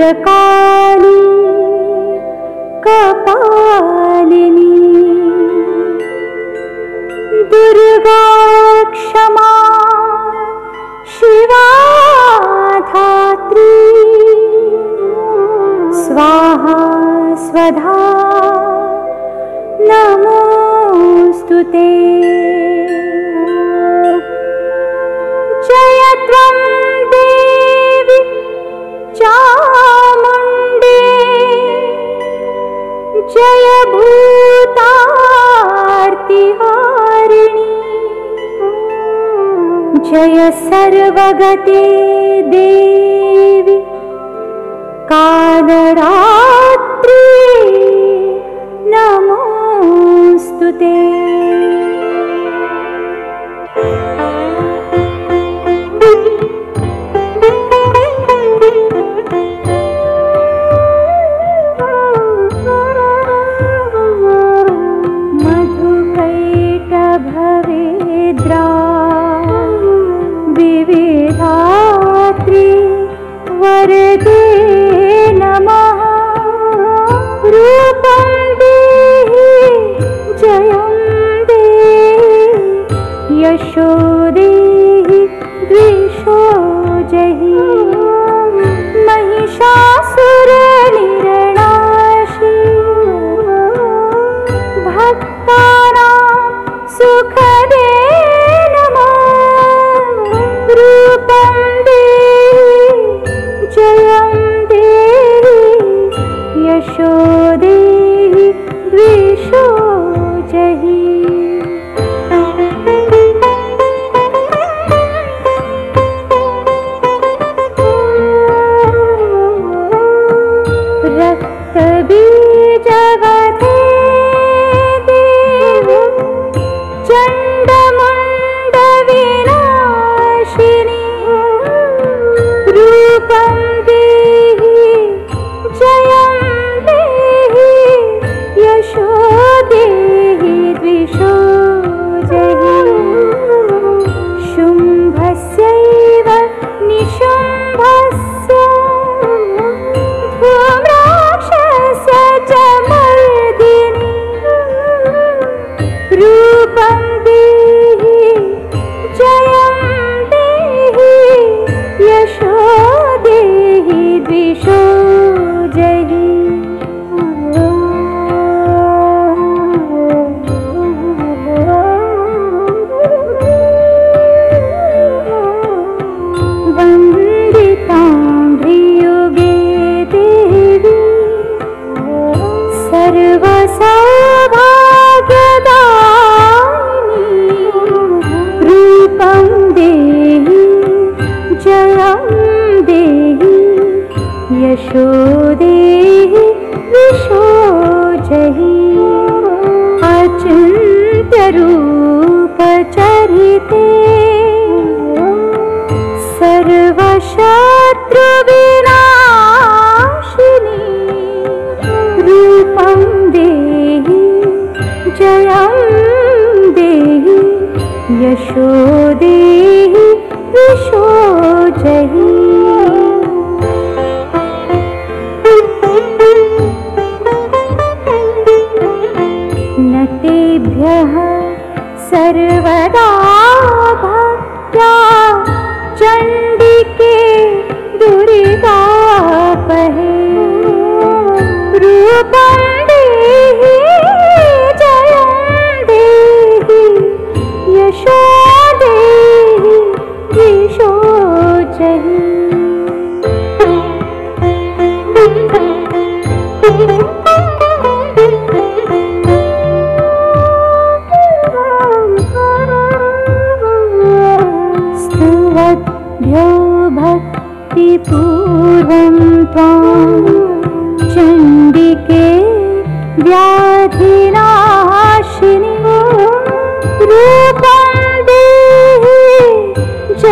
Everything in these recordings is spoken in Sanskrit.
भद्रकाली कपालिनी। दुर्गा क्षमा शिवाधात्री। स्वाहा स्वधा नमोऽस्तु ते। जयभूतार्तिहारिणी। जय सर्वगते देवि। कालरात्रि नमोऽस्तु ते। विषो ಬಂದಿ विशो देहि विशो जहि अचिन्त्यरूपचरिते सर्वशत्रुविराशुनि रूपं देहि जयं देहि यशो देहि न तेभ्यः सर्वदा भक्त्या चण्डिके दुर्ता रूपम्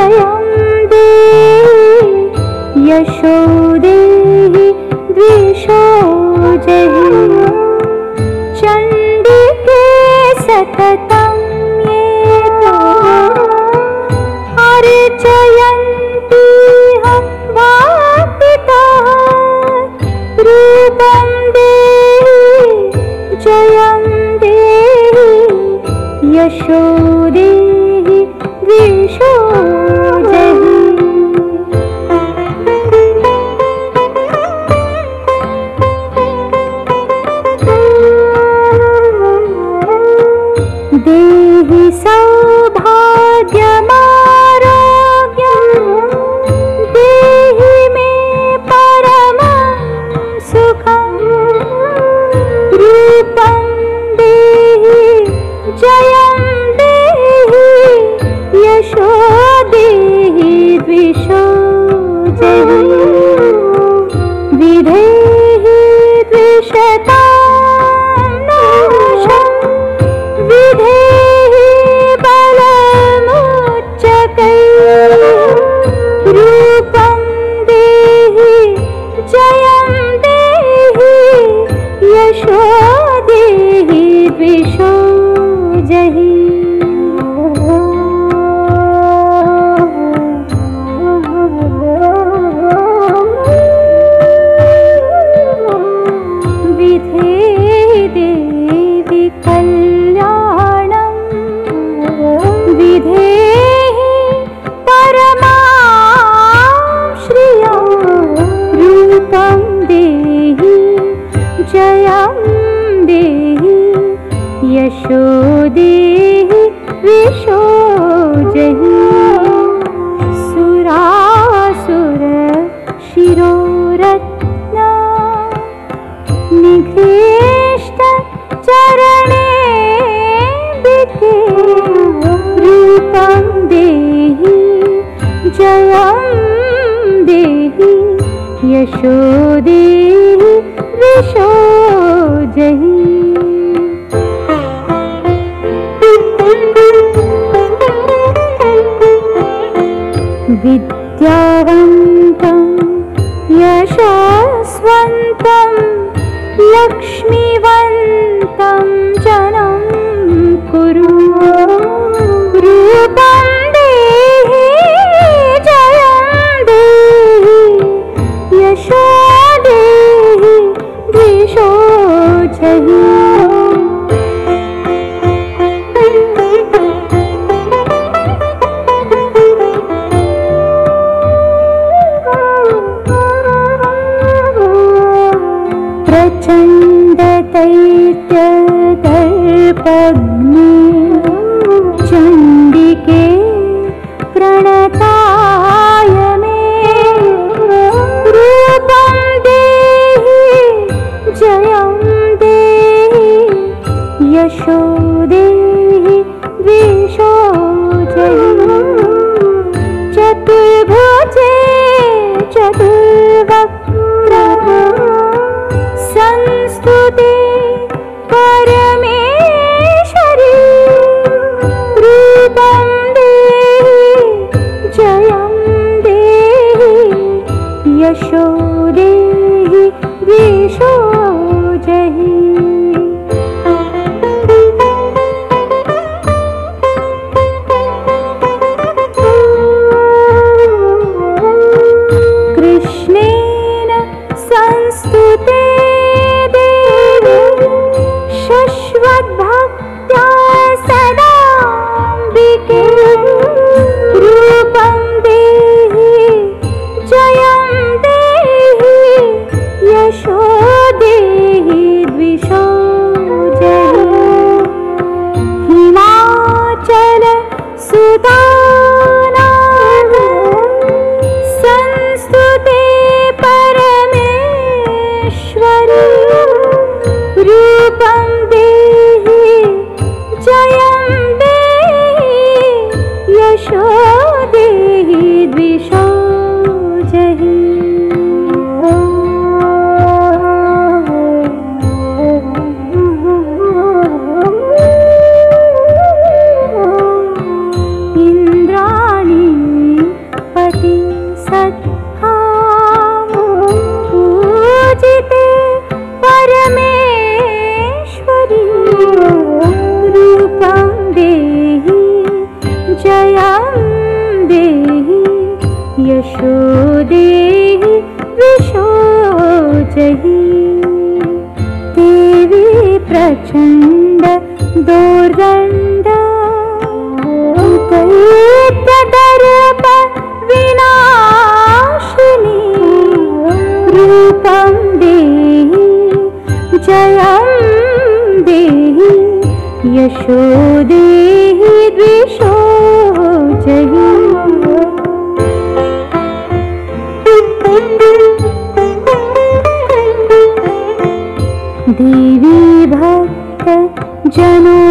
내 विद्यावन्तं यशस्वन्तं लक्ष्मीवन्तं जनं कुरु। रूपं देहि जयं देहि यशो देहि द्विषो जहि। ah यशो देहि द्विषो जहि। देवी भक्त जनोदा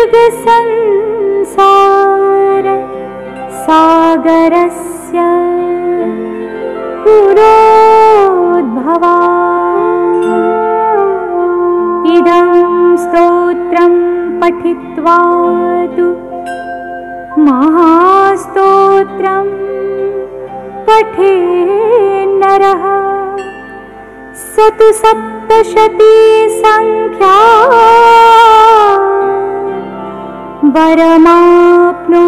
दुर्गसंसार सागरस्य पुरोद्भवा इदं स्तोत्रं पठित्वा तु महास्तोत्रं पठे नरः। स तु सप्तशती सङ्ख्या वरमाप्नोति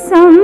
सम्पदा